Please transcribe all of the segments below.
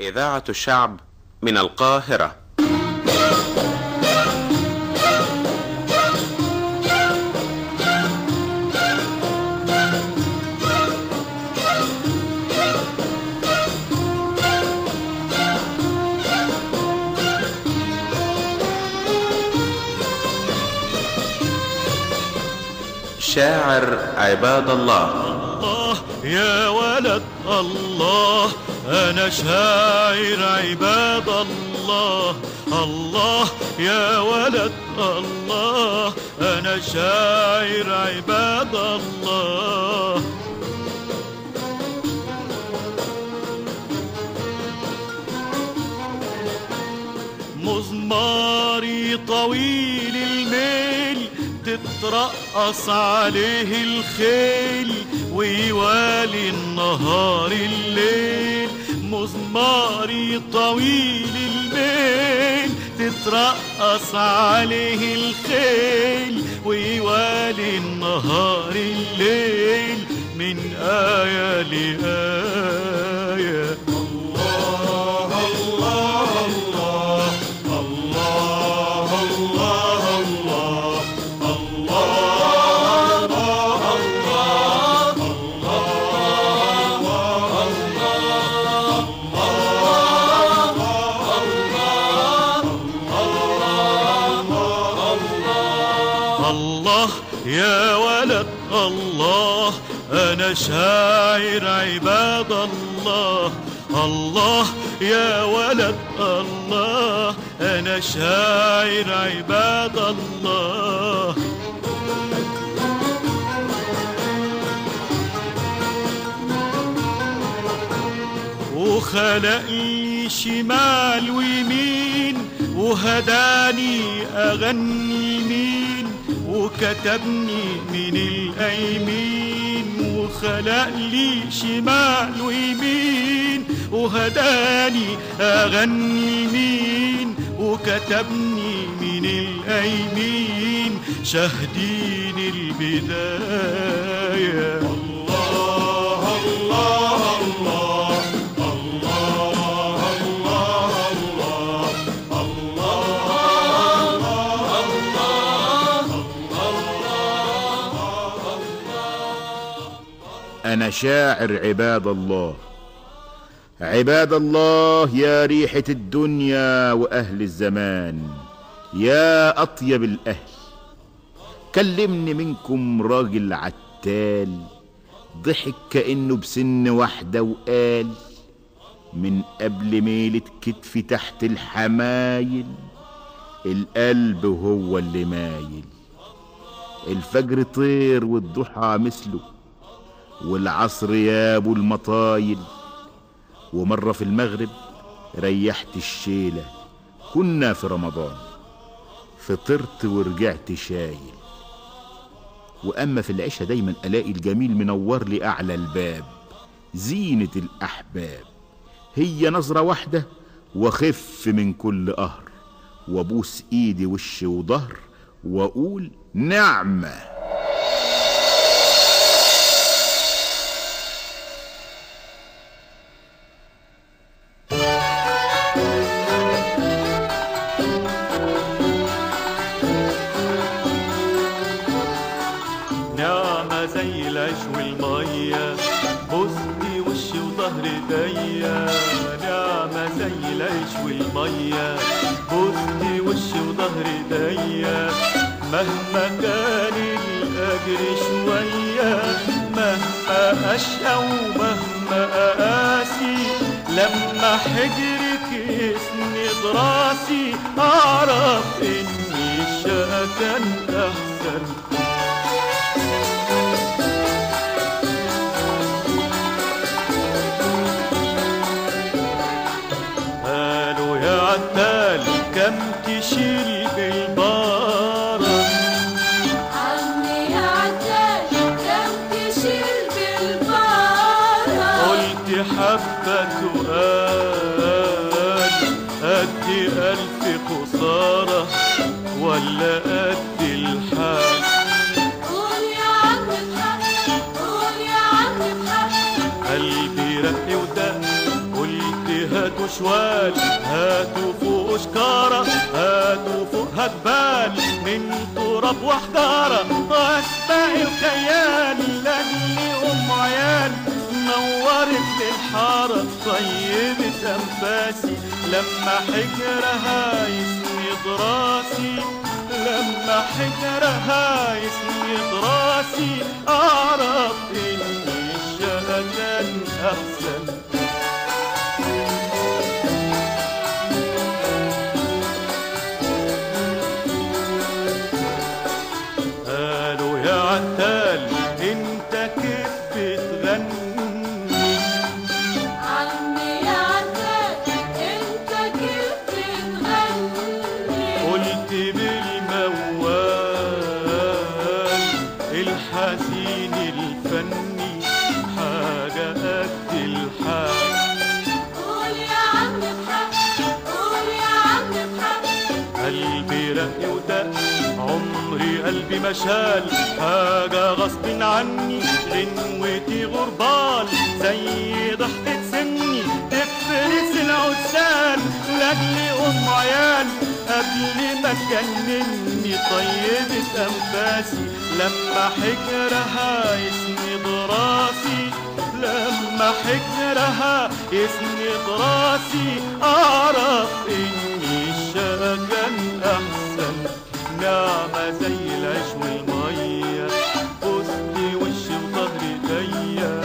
إذاعة الشعب من القاهرة. شاعر عباد الله. الله يا ولد الله. أنا شاعر عباد الله. الله يا ولد الله. أنا شاعر عباد الله. مزماري طويل الميل تترقص عليه الخيل ويوالي النهار الليل. مزماري طويل الميل تترقص عليه الخيل ويوالي النهار الليل من آية لآية. ولد الله. أنا شاعر عباد الله. الله يا ولد الله. أنا شاعر عباد الله. وخلق لي شمال ويمين وهداني أغني مين. وكتبني من الأيمين وخلق لي شمال ويمين وهداني أغني مين وكتبني من الأيمين شاهدين البداية. أنا شاعر عباد الله. عباد الله يا ريحة الدنيا وأهل الزمان يا أطيب الأهل. كلمني منكم راجل عتال ضحك كأنه بسن واحدة وقال من قبل ميلة كتفي تحت الحمايل القلب هو اللي مايل. الفجر طير والضحى مثله والعصر يا أبو المطايل. ومرة في المغرب ريحت الشيلة كنا في رمضان. فطرت ورجعت شايل. وأما في العشاء دايما ألاقي الجميل منور لي أعلى الباب. زينة الأحباب. هي نظرة واحدة وخف من كل قهر. وأبوس إيدي وش وظهر وأقول نعمة. والمية بوستي وشي وظهر ايديا نعمة زي العيش والمية. بوستي وشي وظهر ايديا مهما كان الأجر شوية. مهما أشقى ومهما أقاسي. لما حجرك يسند راسي أعرف إني الشقا كان أحسن. قلت حبة سؤال قد ألف خسارة ولا قد الحال. قول يا عم بحق قول يا عم بحق قلبي رق ودق قلت هات هاتوا شوال هاتوا فوق شكارة هاتوا فوق هتبال من تراب وحجارة واسبق الخيال. طيبة أنفاسي لما حجرها يسند راسي لما حجرها يسند راسي قلبي رق ودق عمري قلبي مشال حاجة غصب عني. غنوتي غربال. زي ضحكة سني. تفرس العزال. لأجل أم عيال. قبل ما تجنني. طيبة أنفاسي. لما حجرها يسند راسي لما حجرها يسند راسي أعرف إني نعمة زي العيش والمية وسطي وشي وظهري ايديا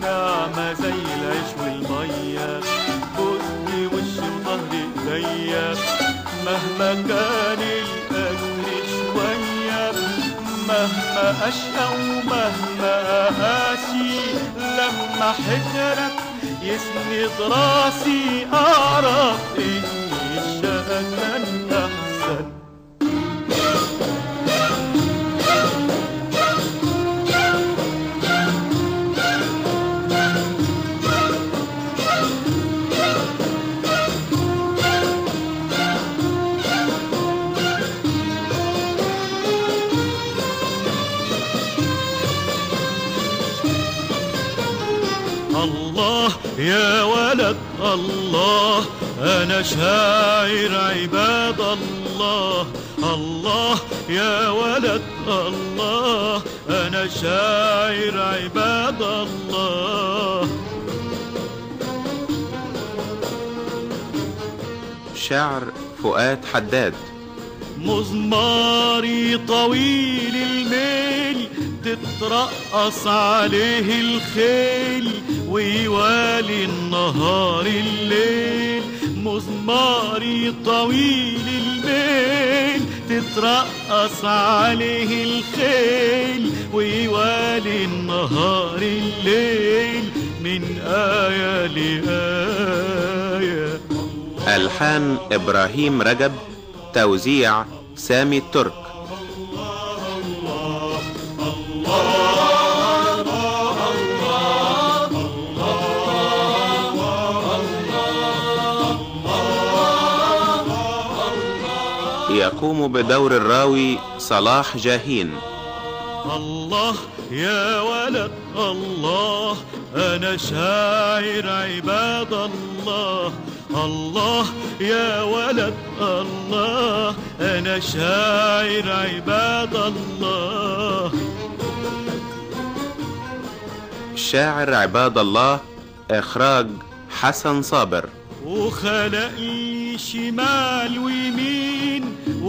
نعمة زي العيش والمية وسطي وشي وظهري ايديا مهما كان الأجر شوية مهما أشقى ومهما أقاسي لما حجرك يسند راسي أعرف إني الشقا الله يا ولد الله أنا شاعر عباد الله. الله يا ولد الله أنا شاعر عباد الله. شعر فؤاد حداد. مزماري طويل الميل تترقص عليه الخيل ويوالي النهار الليل. مزماري طويل الميل تترقص عليه الخيل ويوالي النهار الليل. من آية لآية. ألحان إبراهيم رجب توزيع سامي الترك. يقوم بدور الراوي صلاح جاهين. الله يا ولد الله أنا شاعر عباد الله. الله يا ولد الله أنا شاعر عباد الله. شاعر عباد الله إخراج حسن صابر. وخلق لي شمال ويمين.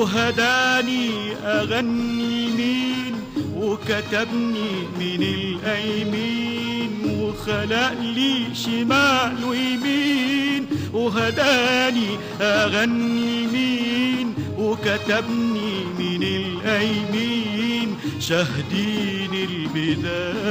وهداني أغني مين؟ وكتبني من الأيمين. وخلق لي شمال ويمين. وهداني أغني مين؟ وكتبني من الأيمين. شاهدين البداية.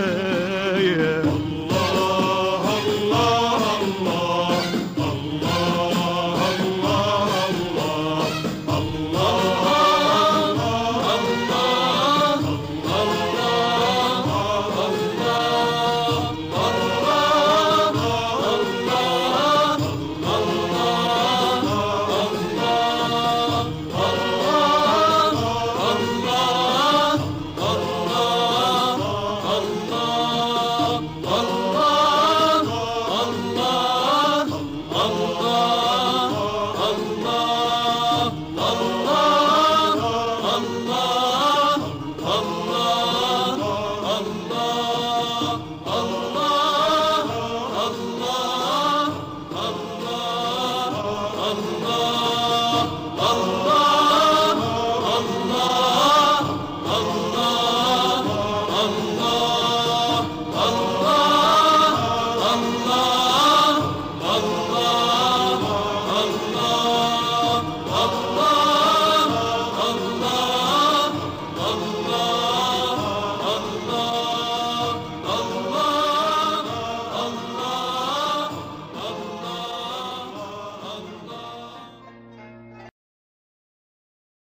Allah